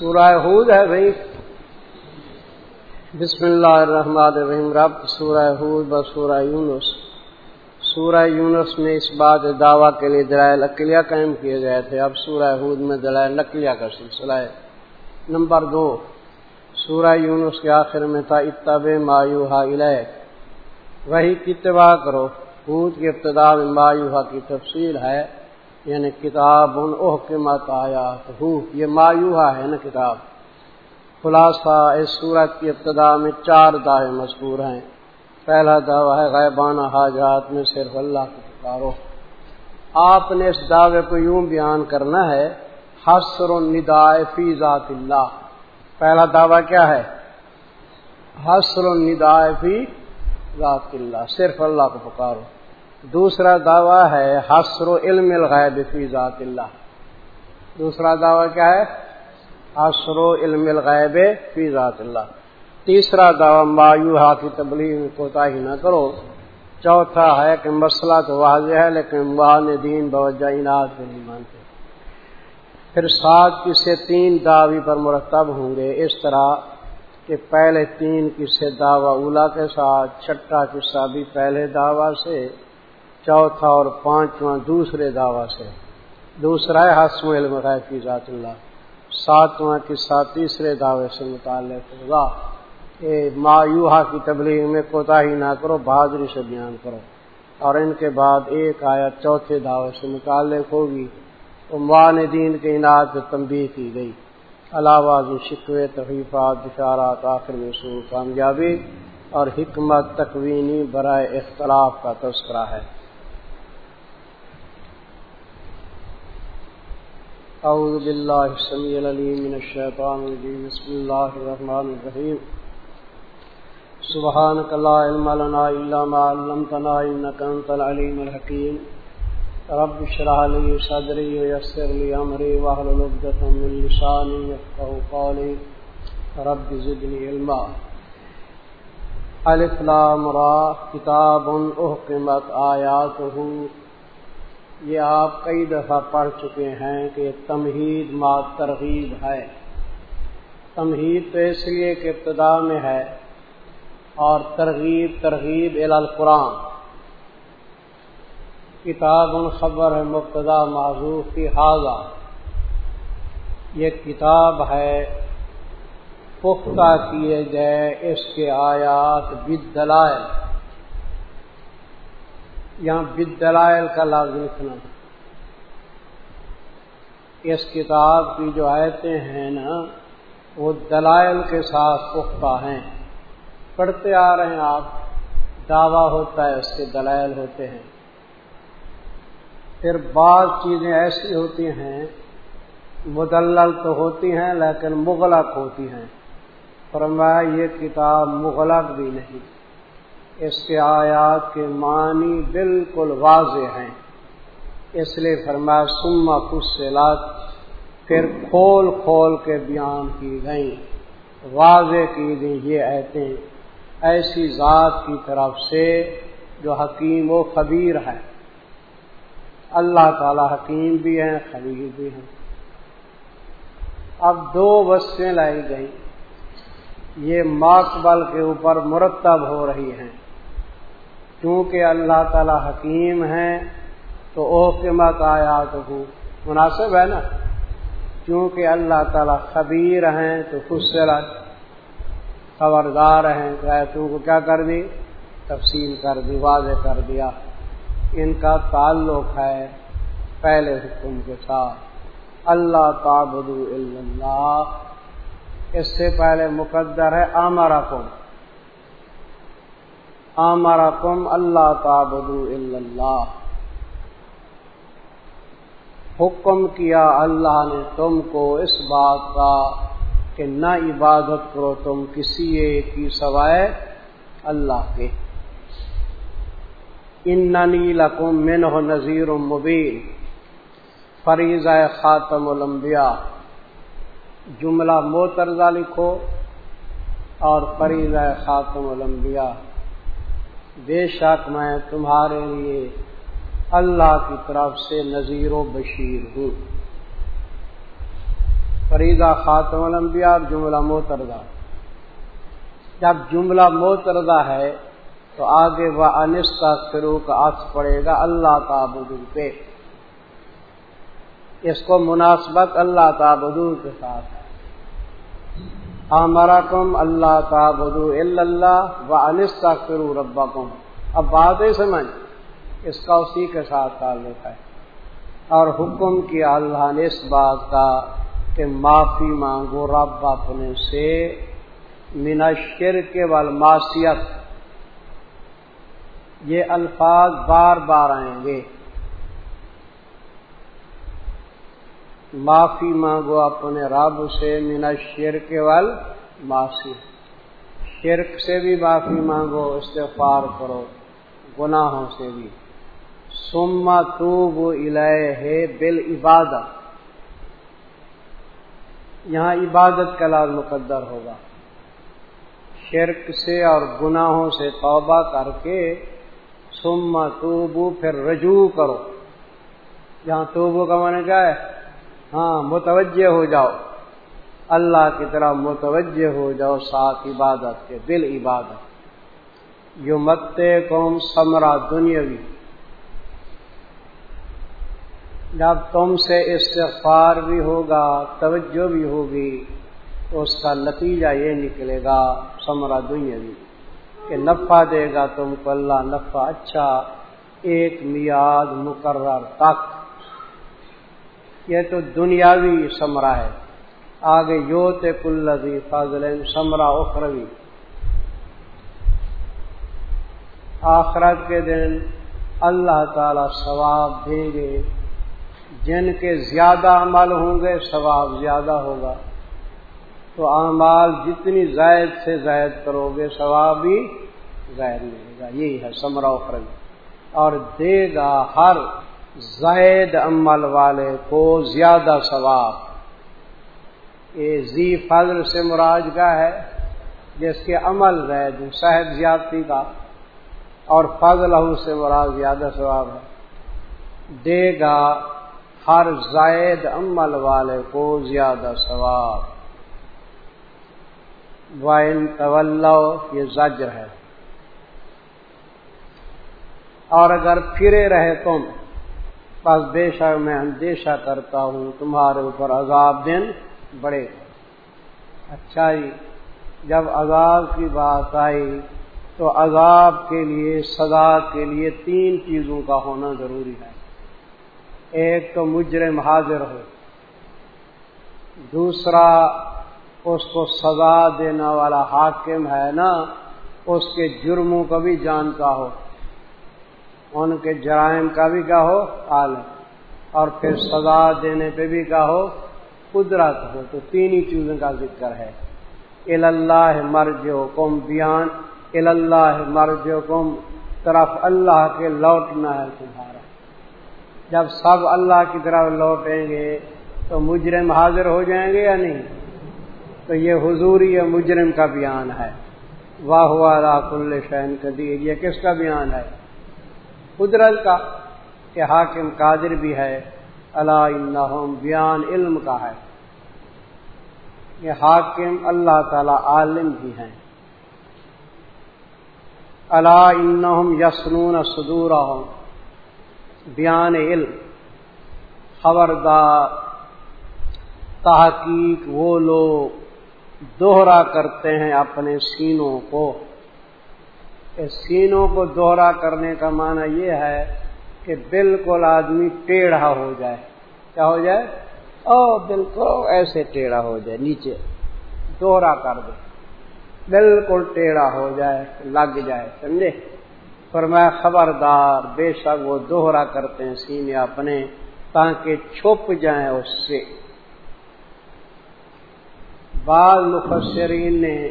سورہ حود ہے بھائی۔ بسم اللہ الرحمن الرحیم۔ رب سورہ حود ب سورہ یونس۔ سورہ یونس میں اس بات دعویٰ کے لیے دلائل اکلیہ قائم کیے گئے تھے۔ اب سورہ حود میں دلائل اکلیہ کا سلسلہ ہے۔ نمبر دو۔ سورہ یونس کے آخر میں تھا اتب مایوہا الہ وہی اتباع کرو۔ حود کی ابتدا میں مایوہا کی تفصیل ہے۔ یعنی کتاب ان اوہ کے مت آیا یہ مایوہا ہے نا کتاب۔ خلاصہ اس صورت کی ابتدا میں چار دعوے مذکور ہیں۔ پہلا دعویٰ ہے غیبانہ حاجات میں صرف اللہ کو پکارو۔ آپ نے اس دعوے کو یوں بیان کرنا ہے حسر الندائے فی ذات اللہ۔ پہلا دعویٰ کیا ہے؟ حسر الندائے فی ذات اللہ، صرف اللہ کو پکارو۔ دوسرا دعویٰ ہے حسر و علم الغیب فی ذات اللہ۔ دوسرا دعویٰ کیا ہے؟ حسر و علم الغیب فی ذات اللہ۔ تیسرا دعویٰ مایوہا کی تبلیغ کوتا ہی نہ کرو۔ چوتھا ہے کہ مسئلہ تو واضح ہے، لیکن وہاں دین بوجہ انعد کو نہیں مانتے پھر سات کسے تین دعوی پر مرتب ہوں گے۔ اس طرح کہ پہلے تین قصے دعوی اولا کے ساتھ، چھٹا قصہ بھی پہلے دعوی سے۔ چوتھا اور پانچواں دوسرے دعوی سے۔ دوسرا ہے حسم علم غیر کی ذات اللہ۔ ساتواں کی سات تیسرے دعوے سے متعلق ہوگا۔ مایوہا کی تبلیغ میں کوتا ہی نہ کرو، بہادری سے بیان کرو۔ اور ان کے بعد ایک آیا چوتھے دعوے سے متعلق ہوگی۔ تو مان دین کے انعد پہ تنبیہ کی گئی۔ علاوہ شکوے تحفات بشارات آخر میں سور کامیابی اور حکمت تکوینی برائے اختلاف کا تذکرہ ہے۔ اعوذ باللہ السمیع العلیم من الشیطان الرجیم بسم اللہ الرحمن الرحیم سبحانك لا علم لنا الا ما علمتنا انك انت العليم الحكيم. رب اشرح لي صدري ويسر لي امري واحلل عقدة من لساني يفقهوا قولي. رب زدني علما. الف لام را. کتاب احکمت آیاته یہ آپ کئی دفعہ پڑھ چکے ہیں کہ تمہید ما ترغیب ہے۔ تمہید تو اس لیے کہ ابتدا میں ہے اور ترغیب ترغیب القرآن۔ کتاب خبر ہے مبتدا معذوف کی حاضہ یہ کتاب ہے، پختہ کیے گئے اس کے آیات بد دلائل یہاں بد دلائل کا لفظ لکھنا اس کتاب کی جو آیتیں ہیں نا، وہ دلائل کے ساتھ پختہ ہیں۔ پڑھتے آ رہے ہیں آپ، دعویٰ ہوتا ہے اس کے دلائل ہوتے ہیں۔ پھر بعض چیزیں ایسی ہوتی ہیں، مدلل تو ہوتی ہیں لیکن مغلق ہوتی ہیں۔ فرمایا یہ کتاب مغلق بھی نہیں۔ اس کے آیات کے معنی بالکل واضح ہیں۔ اس لیے فرمایا سما فصلات پھر کھول کھول کے بیان کی گئیں۔ واضح کی گئی یہ ایتیں ایسی ذات کی طرف سے جو حکیم و خبیر ہے۔ اللہ تعالی حکیم بھی ہیں، خبیر بھی ہیں۔ اب دو وسیں لائی گئیں۔ یہ ماقبل کے اوپر مرتب ہو رہی ہیں۔ کیونکہ اللہ تعالی حکیم ہیں، تو او کے آیا تو مناسب ہے نا؟ کیونکہ اللہ تعالی خبیر ہیں، تو خصرت خبردار ہیں، تو کو کیا کر دی؟ تفصیل کر دی، واضح کر دیا۔ ان کا تعلق ہے پہلے حکم کے ساتھ۔ اللہ تعبد اللہ۔ اس سے پہلے مقدر ہے آمارا کم آمرکم اللہ تعبدو اللہ۔ حکم کیا اللہ نے تم کو اس بات کا کہ نہ عبادت کرو تم کسی ایک کی سوائے اللہ کے۔ ان لکم من ہو نذیر مبین۔ فریض خاتم الانبیاء۔ جملہ موترزہ لکھو اور فریض خاتم الانبیاء۔ بے شک میں تمہارے لیے اللہ کی طرف سے نذیر و بشیر ہوں۔ فریدہ خاتم الانبیاء، جملہ موتردہ جب جملہ موتردہ ہے تو آگے وہ انستا فرو کا عطف پڑے گا اللہ تعبد پہ۔ اس کو مناسبت اللہ تعبد کے ساتھ ہے۔ ہمارا کم اللہ تعبد اللہ و انستا فرو ربا کم اب بات سمجھ، اس کا اسی کے ساتھ تعلق ہے۔ اور حکم کیا اللہ نے اس بات کا کہ معافی مانگو رب اپنے سے منشر کے والماسیت یہ الفاظ بار بار آئیں گے۔ معافی مانگو اپنے رب سے مینا شرک ول معافی شرک سے بھی معافی مانگو، استغفار کرو، گناہوں سے بھی۔ سما تو وہ ہے بل عبادت یہاں عبادت کا لال مقدر ہوگا۔ شرک سے اور گناہوں سے توبہ کر کے سما توبو پھر رجوع کرو۔ جہاں توبو کا من کیا ہے؟ ہاں متوجہ ہو جاؤ۔ اللہ کی طرح متوجہ ہو جاؤ ساتھ عبادت کے دل عبادت۔ یو مت قوم سمرا دنیاوی۔ جب تم سے استغفار بھی ہوگا، توجہ بھی ہوگی تو اس کا نتیجہ یہ نکلے گا سمرا دنیاوی۔ کہ نفع دے گا تم کو اللہ، نفع اچھا ایک میاد مقرر تک۔ یہ تو دنیاوی سمرا ہے۔ آگے یوت کلزی فضل سمرا اخروی۔ آخرت کے دن اللہ تعالی ثواب دیں گے۔ جن کے زیادہ عمل ہوں گے، ثواب زیادہ ہوگا۔ تو اعمال جتنی زائد سے زائد کرو گے، ثواب بھی زائد ملے گا۔ یہی ہے سمرا فرنگ اور دے گا ہر زائد عمل والے کو زیادہ ثواب۔ یہ زی فضل سے مراج کا ہے، جس کے عمل زائد صحت زیادتی کا، اور فضل سے مراد زیادہ ثواب ہے۔ دے گا ہر زائد عمل والے کو زیادہ ثواب۔ وائن طول یہ زجر ہے۔ اور اگر پھرے رہے تم بس بے شک میں اندیشہ کرتا ہوں، تمہارے اوپر عذاب دن بڑے اچھا جی جب عذاب کی بات آئی تو عذاب کے لیے، سزا کے لیے تین چیزوں کا ہونا ضروری ہے۔ ایک تو مجرم حاضر ہو، دوسرا اس کو سزا دینا والا حاکم ہے نا، اس کے جرموں کا بھی جانتا ہو۔ ان کے جرائم کا بھی کیا ہو عالم۔ اور پھر سزا دینے پہ بھی کیا ہو قدرت ہو، تو تین ہی چیزوں کا ذکر ہے۔ اللہ مرج کم بیان۔ اللہ مرج کم طرف اللہ کے لوٹنا ہے تمہارا۔ جب سب اللہ کی طرف لوٹیں گے، تو مجرم حاضر ہو جائیں گے یا نہیں؟ تو یہ حضوری مجرم کا بیان ہے۔ واہ واہ کل شہن قدیر یہ کس کا بیان ہے؟ قدرت کا کہ حاکم قادر بھی ہے اللہ بیان علم کا ہے۔ یہ حاکم اللہ تعالی عالم بھی ہیں۔ اللہ انہم یسنون صدور بیان علم۔ خبردار، تحقیق، وہ لوگ دوہرا کرتے ہیں اپنے سینوں کو۔ سینوں کو دوہرا کرنے کا معنی یہ ہے کہ بالکل آدمی ٹیڑھا ہو جائے۔ کیا ہو جائے؟ او بالکل ایسے ٹیڑھا ہو جائے، نیچے دوہرا کر دے۔ بالکل ٹیڑھا ہو جائے، لگ جائے، سمجھے؟ پر میں خبردار، بے شک وہ دوہرا کرتے ہیں سینے اپنے، تاکہ چھپ جائیں اس سے۔ بعض مفسرین نے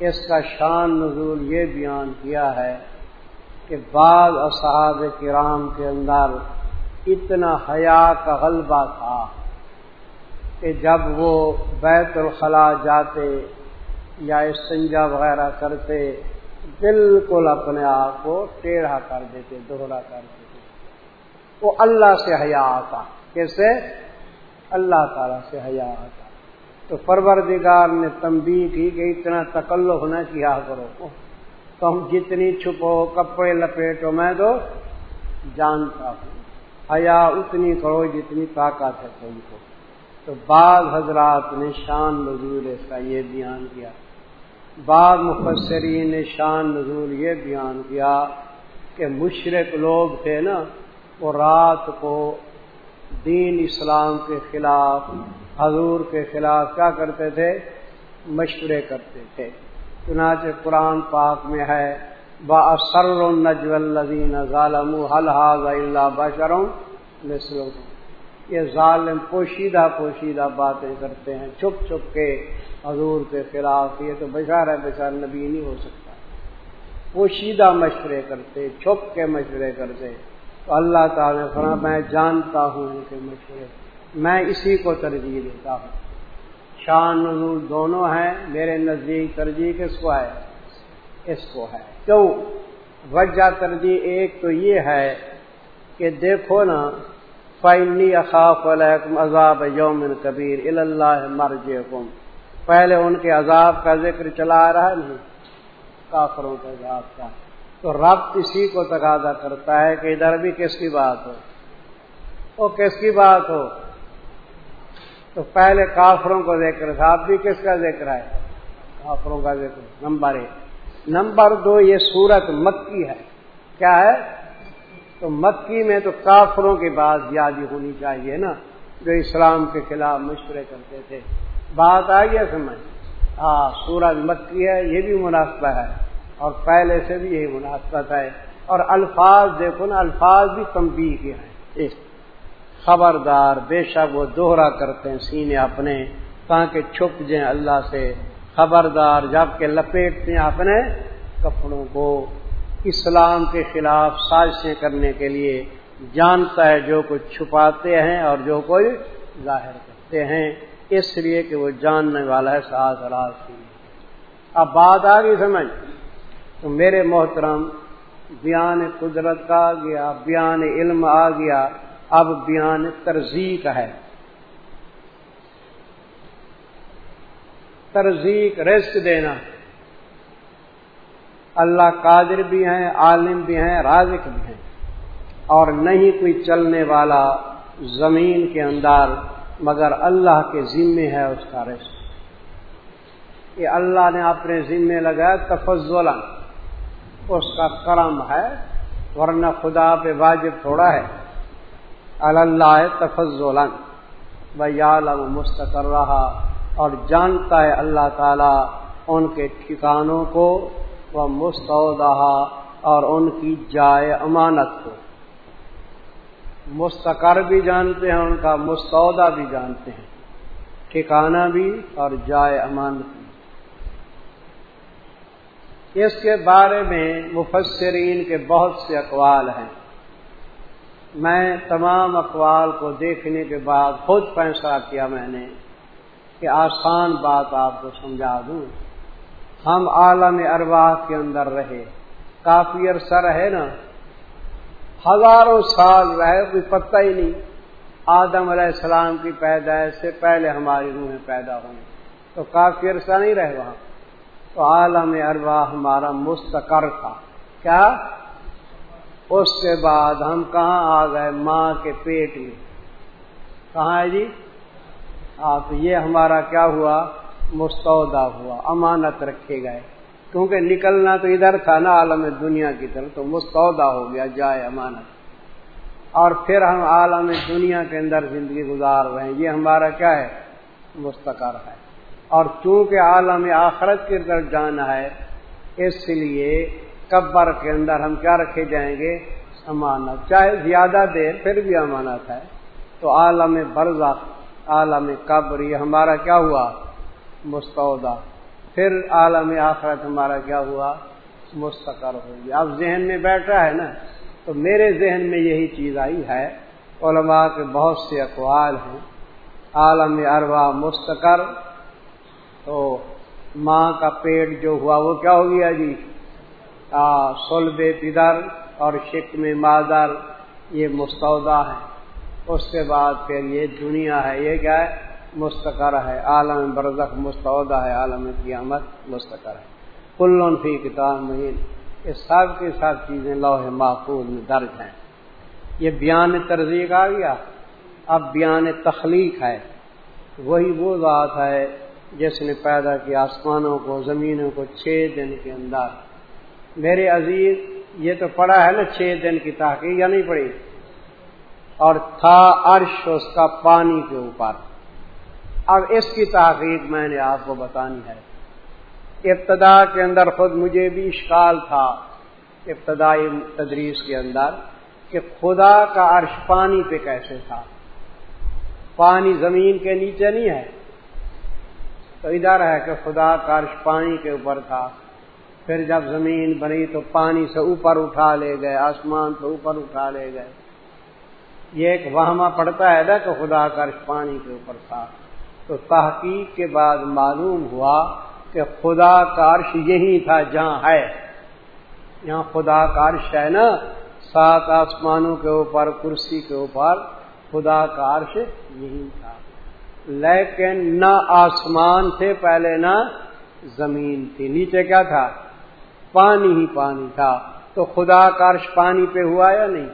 اس کا شان نزول یہ بیان کیا ہے کہ بعض اصحاب کرام کے اندر اتنا حیا کا غلبہ تھا کہ جب وہ بیت الخلا جاتے یا استنجا وغیرہ کرتے، بالکل اپنے آپ کو ٹیڑھا کر دیتے، دوہرا کر دیتے۔ وہ اللہ سے حیا آتا۔ کیسے اللہ تعالی سے حیا آتا۔ تو پروردگار نے تمبی کی کہ اتنا تکلف نہ کیا کرو۔ تم جتنی چھپو کپڑے لپیٹو، میں تو جانتا ہوں۔ حیا اتنی کرو جتنی طاقت ہے تم کو۔ تو بعض حضرات نے شان نزول اس کا یہ بیان کیا۔ بعض مفسرین نے شان نزول یہ بیان کیا کہ مشرق لوگ تھے نا، وہ رات کو دین اسلام کے خلاف حضور کے خلاف کیا کرتے تھے؟ مشورے کرتے تھے۔ چنانچہ قرآن پاک میں ہے با اثر النجو الدین ظالم الحاظ اللہ بشرم یہ ظالم پوشیدہ پوشیدہ باتیں کرتے ہیں۔ چھپ چھپ کے حضور کے خلاف یہ تو بشار ہے، بشار نبی نہیں ہو سکتا۔ پوشیدہ مشورے کرتے، چھپ کے مشورے کرتے۔ تو اللہ تعالی فرما میں جانتا ہوں ان کے مشورے۔ میں اسی کو ترجیح دیتا ہوں۔ شان نزول دونوں ہیں، میرے نزدیک ترجیح کس کو ہے؟ اس کو ہے۔ کیوں؟ وجہ ترجیح ایک تو یہ ہے کہ دیکھو نا فائنلی اخاف علیکم عذاب یوم کبیر اللہ مرج پہلے ان کے عذاب کا ذکر چلا آ رہا نہیں، کافروں کے عذاب کا۔ تو رب اسی کو تقاضا کرتا ہے کہ ادھر بھی کس کی بات ہو؟ وہ کس کی بات ہو؟ تو پہلے کافروں کو ذکر تھا اب بھی کس کا ذکر ہے؟ کافروں کا ذکر نمبر ایک۔ نمبر دو، یہ سورت مکی ہے۔ کیا ہے؟ تو مکی میں تو کافروں کی بات یادی ہونی چاہیے نا، جو اسلام کے خلاف مشورے کرتے تھے۔ بات آئی ہے سمجھ؟ ہاں سورج مکی ہے، یہ بھی مناسبہ ہے۔ اور پہلے سے بھی یہی مناسبت ہے۔ اور الفاظ دیکھو نا، الفاظ بھی تمبی کے ہیں۔ خبردار، بے شک وہ دوہرا کرتے ہیں، سینے اپنے، تاکہ چھپ جائیں اللہ سے۔ خبردار، جبکہ لپیٹتے ہیں اپنے کپڑوں کو۔ اسلام کے خلاف سازشیں کرنے کے لیے جانتا ہے جو کچھ چھپاتے ہیں اور جو کوئی ظاہر کرتے ہیں۔ اس لیے کہ وہ جاننے والا ہے، ساز راز اب بات آ گئی سمجھ۔ تو میرے محترم، بیان قدرت کا آ گیا، بیان علم آ گیا۔ اب بیان ترزیق ہے۔ ترزیق رزق دینا۔ اللہ قادر بھی ہیں، عالم بھی ہیں، رازق بھی ہیں۔ اور نہیں کوئی چلنے والا زمین کے اندر مگر اللہ کے ذمے ہے اس کا رزق۔ یہ اللہ نے اپنے ذمے لگایا تفضل اس کا کرم ہے، ورنہ خدا پہ واجب تھوڑا ہے۔ اللہ تفضل بھائی مستقر رہا اور جانتا ہے اللہ تعالی ان کے ٹھکانوں کو وہ مستعودہ اور ان کی جائے امانت کو۔ مستقر بھی جانتے ہیں، ان کا مستعودہ بھی جانتے ہیں۔ ٹھکانہ بھی اور جائے امانت بھی۔ اس کے بارے میں مفسرین کے بہت سے اقوال ہیں۔ میں تمام اقوال کو دیکھنے کے بعد خود فیصلہ کیا میں نے کہ آسان بات آپ کو سمجھا دوں۔ ہم عالم ارواح کے اندر رہے۔ کافی عرصہ رہے نا۔ ہزاروں سال رہے، کوئی پتہ ہی نہیں۔ آدم علیہ السلام کی پیدائش سے پہلے ہماری روحیں پیدا ہوئی تو کافی عرصہ نہیں رہے وہاں۔ تو عالم اروا ہمارا مستقر تھا۔ کیا؟ اس کے بعد ہم کہاں آ گئے؟ ماں کے پیٹ میں۔ کہاں ہے جی؟ آپ، یہ ہمارا کیا ہوا؟ مستعودہ ہوا، امانت رکھے گئے۔ کیونکہ نکلنا تو ادھر تھا نا عالم دنیا کی طرف، تو مستعودہ ہو گیا، جائے امانت۔ اور پھر ہم عالم دنیا کے اندر زندگی گزار رہے ہیں۔ یہ ہمارا کیا ہے؟ مستقر ہے۔ اور چونکہ عالم آخرت کی طرف جانا ہے، اس لیے قبر کے اندر ہم کیا رکھے جائیں گے؟ امانت۔ چاہے زیادہ دیر پھر بھی امانت ہے۔ تو عالم برزہ عالم قبر، یہ ہمارا کیا ہوا؟ مستعودہ پھر عالم آخرت ہمارا کیا ہوا؟ مستقر ہو گیا۔ اب ذہن میں بیٹھا ہے نا؟ تو میرے ذہن میں یہی چیز آئی ہے۔ علماء کے بہت سے اقوال ہیں۔ عالم اروا مستقر۔ تو ماں کا پیٹ جو ہوا، وہ کیا ہو گیا جی؟ سلب پدر اور شک میں مادر، یہ مستعودہ ہے۔ اس کے بعد پھر یہ دنیا ہے، یہ کیا ہے؟ مستقر ہے۔ عالم برزخ مستعودہ ہے، عالم قیامت مستقر ہے۔ کلون فی کتاب مہین۔ یہ سب کی سب چیزیں لوہ محفوظ میں درج ہیں۔ یہ بیان ترجیح آ گیا اب بیان تخلیق ہے۔ وہی وہ بات ہے جس نے پیدا کیا آسمانوں کو، زمینوں کو چھ دن کے اندر۔ میرے عزیز، یہ تو پڑا ہے نا چھ دن کی تحقیق یا نہیں پڑی۔ اور تھا عرش، اس کا پانی کے اوپر۔ اب اس کی تحقیق میں نے آپ کو بتانی ہے۔ ابتدا کے اندر خود مجھے بھی اشکال تھا، ابتدائی تدریس کے اندر، کہ خدا کا عرش پانی پہ کیسے تھا۔ پانی زمین کے نیچے نہیں ہے۔ تو ادھر ہے کہ خدا کا عرش پانی کے اوپر تھا۔ پھر جب زمین بنی تو پانی سے اوپر اٹھا لے گئے، آسمان سے اوپر اٹھا لے گئے۔ یہ ایک وہمہ پڑتا ہے نا کہ خدا کا عرش پانی کے اوپر تھا۔ تو تحقیق کے بعد معلوم ہوا کہ خدا کا عرش یہی تھا جہاں ہے۔ یہاں خدا کا عرش ہے نا۔ سات آسمانوں کے اوپر، کرسی کے اوپر خدا کا عرش یہی تھا۔ لیکن نہ آسمان تھے، پہلے نہ زمین تھی۔ نیچے کیا تھا؟ پانی ہی پانی تھا۔ تو خدا کا عرش پانی پہ ہوا یا نہیں؟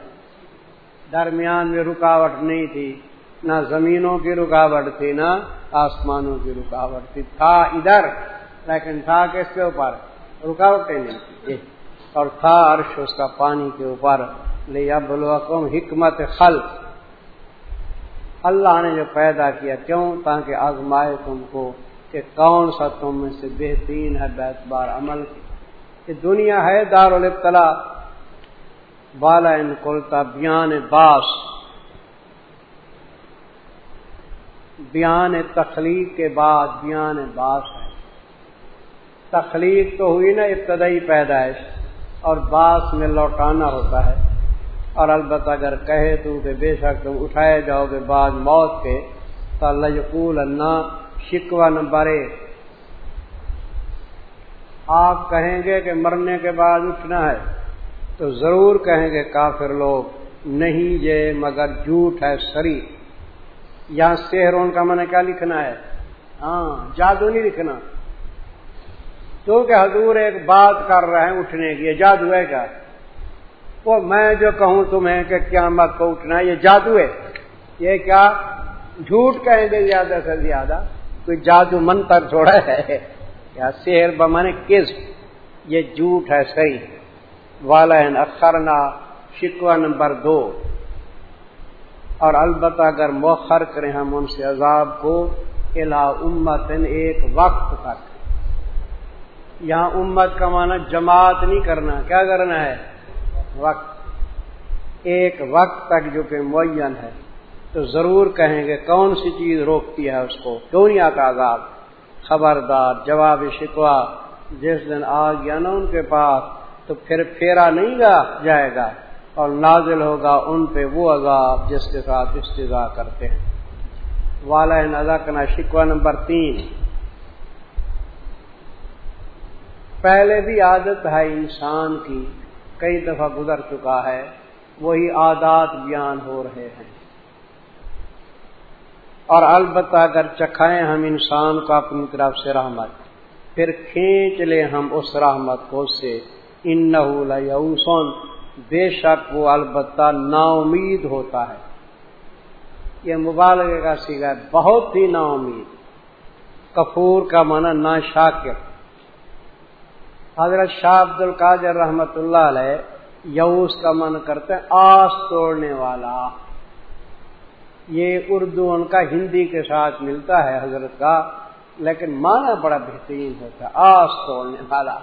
درمیان میں رکاوٹ نہیں تھی۔ نہ زمینوں کی رکاوٹ تھی، نہ آسمانوں کی رکاوٹ تھی۔ تھا ادھر، لیکن تھا کس کے اوپر؟ رکاوٹیں نہیں تھی جی۔ اور تھا عرش اس کا پانی کے اوپر۔ لے اب حکمت خلق۔ اللہ نے جو پیدا کیا کیوں؟ تاکہ آزمائے تم کو کہ کون سا تم میں سے بہترین ہے بیت بار عمل کی۔ یہ دنیا ہے دار البتلا بالا ان کلتا بیان باس۔ بیان تخلیق کے بعد بیان باس ہے۔ تخلیق تو ہوئی نا ابتدائی پیدائش، اور باس میں لوٹانا ہوتا ہے۔ اور البتہ اگر کہے تو کہ بے شک تم اٹھائے جاؤ گے بعد موت کے۔ تو اللہ یقول اللہ شکوا نمبر ایک۔ آپ کہیں گے کہ مرنے کے بعد اٹھنا ہے، تو ضرور کہیں گے کافر لوگ، نہیں یہ مگر جھوٹ ہے سری۔ یہاں شہرون کا میں نے کیا لکھنا ہے؟ ہاں جادو نہیں لکھنا۔ کیونکہ حضور ایک بات کر رہے ہیں اٹھنے کی، یہ جادو ہے کیا؟ وہ میں جو کہوں تمہیں کہ کیا مت کو اٹھنا ہے یہ جادو ہے۔ یہ کیا جھوٹ کہیں گے زیادہ سے زیادہ؟ کوئی جادو منتر چھوڑا ہے۔ کیا شہر بمانے کس یہ جھوٹ ہے صحیح۔ والا اخرنا شکوا نمبر دو۔ اور البتہ اگر موخر کریں ہم ان سے عذاب کو الا امت ایک وقت تک۔ یہاں امت کا معنی جماعت نہیں کرنا، کیا کرنا ہے؟ وقت۔ ایک وقت تک جو کہ معین ہے۔ تو ضرور کہیں گے کون سی چیز روکتی ہے اس کو؟ کیوں نہیں آتا عذاب۔ خبردار، جواب شکوا جس دن آ گیا نا ان کے پاس، تو پھر پھیرا نہیں گا، جائے گا۔ اور نازل ہوگا ان پہ وہ عذاب جس کے ساتھ استضاء کرتے ہیں۔ والا نظا کنا شکوا نمبر تین۔ پہلے بھی عادت ہے انسان کی، کئی دفعہ گزر چکا ہے، وہی عادات بیان ہو رہے ہیں۔ اور البتہ اگر چکھائیں ہم انسان کو اپنی طرف سے رحمت، پھر کھینچ لیں ہم اس رحمت کو سے۔ ان نہ بے شک وہ البتہ نا امید ہوتا ہے۔ یہ مبالغے کا سیگا ہے، بہت ہی نا امید کپور کا مانا نا شاکر حضرت شاہ عبد القادر رحمت اللہ علیہ یوس کا من کرتے ہیں آس توڑنے والا۔ یہ اردو ان کا ہندی کے ساتھ ملتا ہے حضرت کا، لیکن مانا بڑا بہترین ہوتا ہے، آس توڑنے والا۔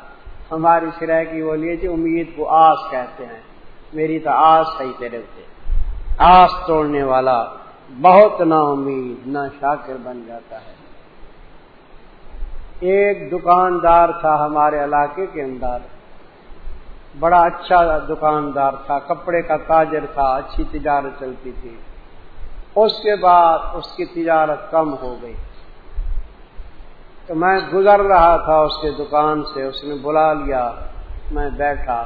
ہماری سرح کی وہ لیے تھی جی، امید کو آس کہتے ہیں۔ میری تو آس صحیح تیرے سے آس توڑنے والا، بہت نا امید نہ شاکر بن جاتا ہے۔ ایک دکاندار تھا ہمارے علاقے کے اندر۔ بڑا اچھا دکاندار تھا، کپڑے کا تاجر تھا، اچھی تجارت چلتی تھی۔ اس کے بعد اس کی تجارت کم ہو گئی۔ تو میں گزر رہا تھا اس کے دکان سے، اس نے بلا لیا، میں بیٹھا۔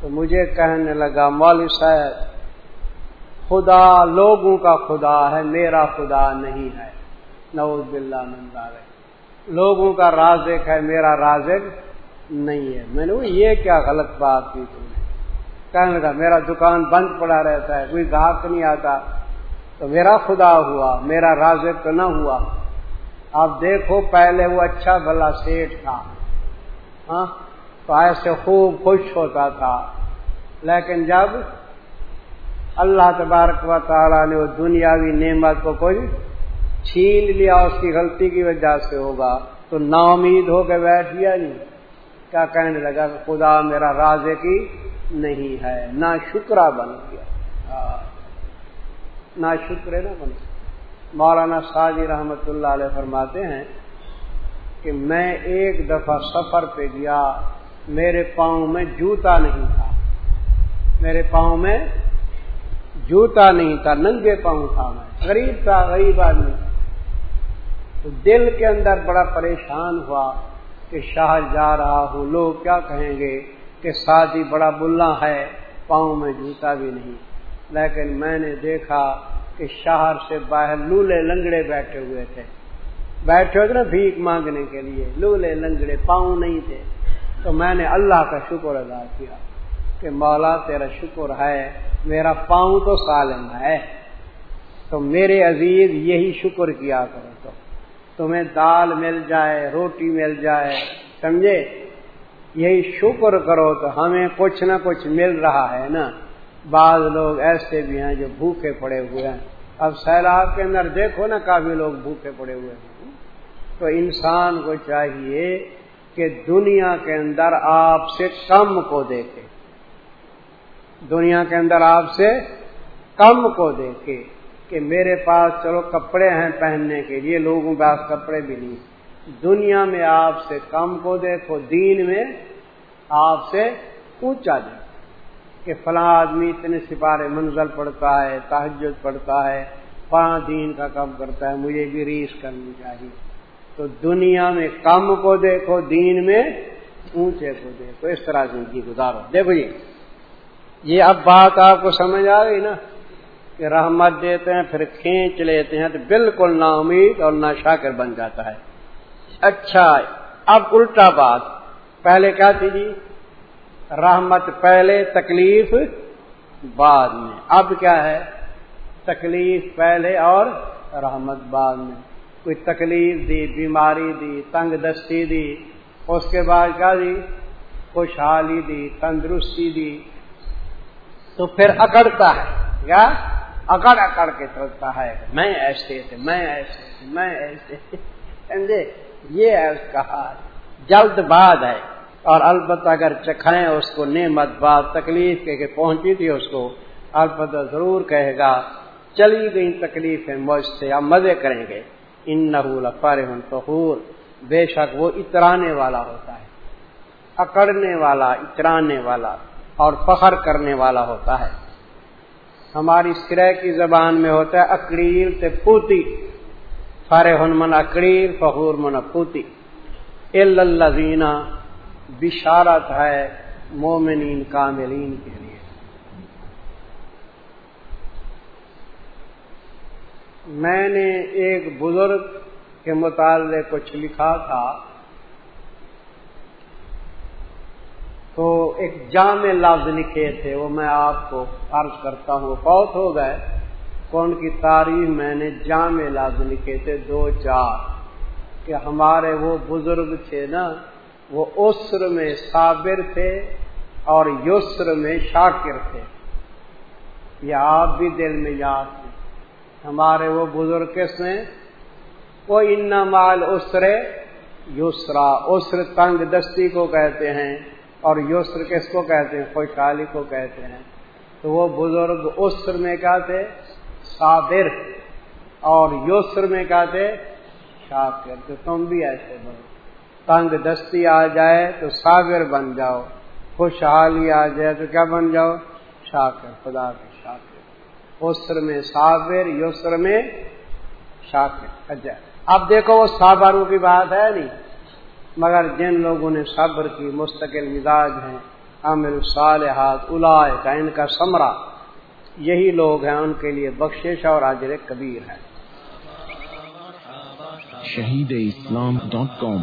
تو مجھے کہنے لگا، مولوی صاحب، خدا لوگوں کا خدا ہے، میرا خدا نہیں ہے۔ نوز بلّہ نندا لوگوں کا رازق ہے، میرا رازق نہیں ہے۔ میں نے یہ کیا غلط بات کی تم نے؟ کہنے لگا، میرا دکان بند پڑا رہتا ہے، کوئی گاہک نہیں آتا۔ تو میرا خدا ہوا، میرا رازق تو نہ ہوا۔ اب دیکھو، پہلے وہ اچھا بھلا سیٹ تھا۔ ہاں؟ تو ایسے خوب خوش ہوتا تھا۔ لیکن جب اللہ تبارک و تعالیٰ نے وہ دنیاوی نعمت کو کوئی چھین لیا، اس کی غلطی کی وجہ سے ہوگا، تو نا امید ہو کے بیٹھ گیا نہیں کیا کہنے لگا کہ خدا میرا رازے کی نہیں ہے، نہ شکرا بن گیا۔ ہاں۔ نہ شکر نہ بن مولانا ساجی رحمت اللہ علیہ فرماتے ہیں کہ میں ایک دفعہ سفر پہ گیا، میرے پاؤں میں جوتا نہیں تھا۔ میرے پاؤں میں جوتا نہیں تھا، ننگے پاؤں تھا میں۔ غریب تھا، غریب آدمی۔ تو دل کے اندر بڑا پریشان ہوا کہ شہر جا رہا ہوں۔ لوگ کیا کہیں گے کہ شادی بڑا بلا ہے، پاؤں میں جوتا بھی نہیں۔ لیکن میں نے دیکھا کہ شہر سے باہر لولے لنگڑے بیٹھے ہوئے تھے۔ بیٹھے ہوئے نا بھیک مانگنے کے لیے۔ لولے لنگڑے پاؤں نہیں تھے۔ تو میں نے اللہ کا شکر ادا کیا کہ مولا تیرا شکر ہے، میرا پاؤں تو سالم ہے۔ تو میرے عزیز یہی شکر کیا کرو تو۔ تمہیں دال مل جائے، روٹی مل جائے، سمجھے؟ یہی شکر کرو تو ہمیں کچھ نہ کچھ مل رہا ہے نا۔ بعض لوگ ایسے بھی ہیں جو بھوکے پڑے ہوئے ہیں۔ اب سیلاب کے اندر دیکھو نا، کافی لوگ بھوکے پڑے ہوئے ہیں۔ تو انسان کو چاہیے کہ دنیا کے اندر آپ سے کم کو دیکھے۔ دنیا کے اندر آپ سے کم کو دیکھے کہ میرے پاس چلو کپڑے ہیں پہننے کے لیے، لوگوں کے پاس کپڑے بھی نہیں۔ دنیا میں آپ سے کم کو دیکھو، دین میں آپ سے اونچا دیکھو۔ کہ فلاں آدمی اتنے سپارے منزل پڑتا ہے تحجد پڑتا ہے پانچ دین کا کام کرتا ہے، مجھے بھی ریس کرنی چاہیے۔ تو دنیا میں کم کو دیکھو، دین میں اونچے کو دیکھو۔ اس طرح زندگی گزارو۔ دیکھو جی یہ اب بات آپ کو سمجھ آ گئی نا کہ رحمت دیتے ہیں، پھر کھینچ لیتے ہیں تو بالکل نا امید اور نہ شاکر بن جاتا ہے۔ اچھا اب الٹا بات۔ پہلے کیا تھی جی؟ رحمت پہلے، تکلیف بعد میں۔ اب کیا ہے؟ تکلیف پہلے اور رحمت بعد میں۔ کوئی تکلیف دی، بیماری دی، تنگ دستی دی، اس کے بعد کیا دی؟ خوشحالی دی، تندرستی دی۔ تو پھر اکڑتا ہے۔ کیا اکڑ اکڑ کے چلتا ہے۔ میں ایسے تھے، میں ایسے تھے، میں ایسے سمجھے یہ ہے اس کا حال۔ جلد بعد ہے۔ اور البتہ اگر چکھائیں اس کو نعمت بات تکلیف کے کہ پہنچی تھی اس کو، البتہ ضرور کہے گا، چلی گئی تکلیف ہے مجھ سے آپ مزے کریں گے۔ ان نحول فارحور بے شک وہ اترانے والا ہوتا ہے، اکڑنے والا، اترانے والا اور فخر کرنے والا ہوتا ہے۔ ہماری سرح کی زبان میں ہوتا ہے، اکڑیل سے پوتی۔ فارے من اکڑیل، فخور من پوتی۔ اللہ بشارت ہے مومنین کاملین کے لیے۔ میں نے ایک بزرگ کے مطالعے کچھ لکھا تھا، تو ایک جامع لفظ لکھے تھے، وہ میں آپ کو عرض کرتا ہوں بہت ہو گئے۔ کون کی تعریف میں نے جامع لفظ لکھے تھے؟ دو چار۔ کہ ہمارے وہ بزرگ تھے نا وہ اسر میں صابر تھے اور یسر میں شاکر تھے۔ یہ آپ بھی دل میں یاد تھے ہمارے وہ بزرگ کس میں وہ ان مال اسرے یسرا۔ اسر تنگ دستی کو کہتے ہیں اور یسر کس کو کہتے ہیں؟ خوشحالی کو کہتے ہیں۔ تو وہ بزرگ اسر میں کیا تھے؟ صابر۔ اور یسر میں کیا تھے؟ شاکر۔ تو تم بھی ایسے بولو تنگ دستی آ جائے تو ساگر بن جاؤ، خوشحالی آ جائے تو کیا بن جاؤ؟ شاکر، خدا کے شاکر۔ اسر میں صابر، یسر میں شاکر اچھا اب دیکھو وہ صابروں کی بات ہے نہیں، مگر جن لوگوں نے صبر کی، مستقل مزاج ہیں عامر الصالحات الائے کا ان کا سمرا یہی لوگ ہیں، ان کے لیے بخشش اور آجر کبیر ہے۔ شہید اسلام ڈاٹ کام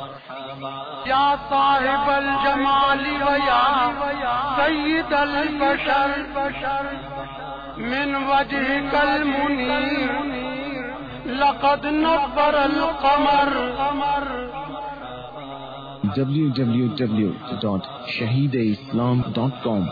یا صاحب الجمال و یا سید البشر من وجهك المنير لقد نبر القمر۔ www.shahideislam.com